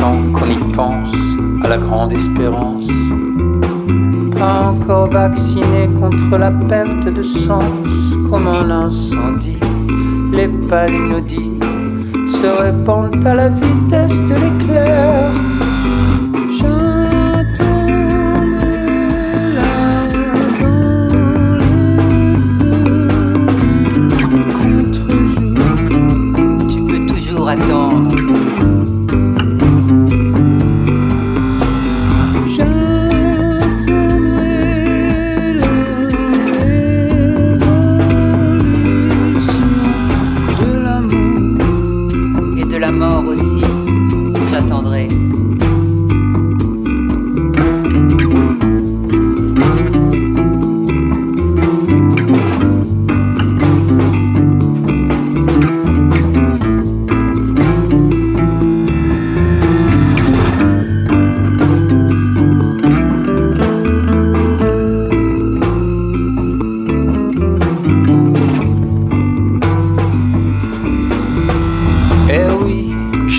temps qu'on y pense à la grande espérance. Pas encore vacciné contre la perte de sens, comme un incendie, les palinodies se répandent à la vitesse de l'éclair. la mort aussi, j'attendrai.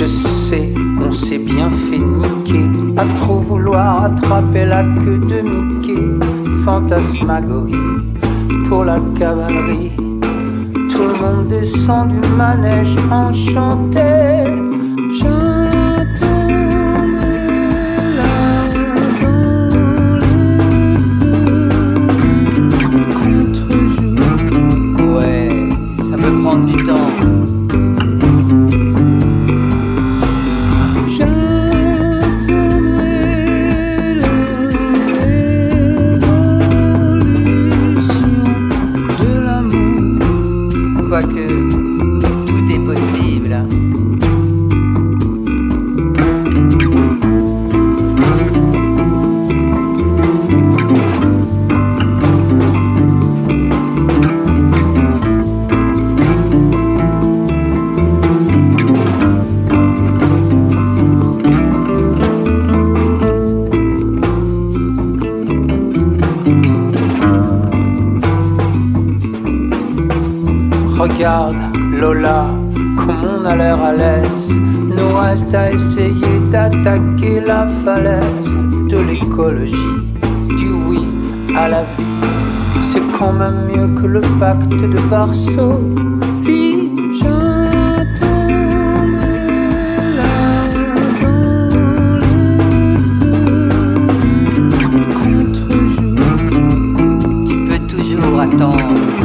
Je sais, on s'est bien fait niquer, à trop vouloir attraper la queue de Mickey. Fantasmagorie pour la cavalerie. Tout le monde descend du manège enchanté. Regarde, Lola, comme on a l'air à l'aise. Nous reste à essayer d'attaquer la falaise de l'écologie, du oui à la vie. C'est quand même mieux que le pacte de Varsovie. Attends.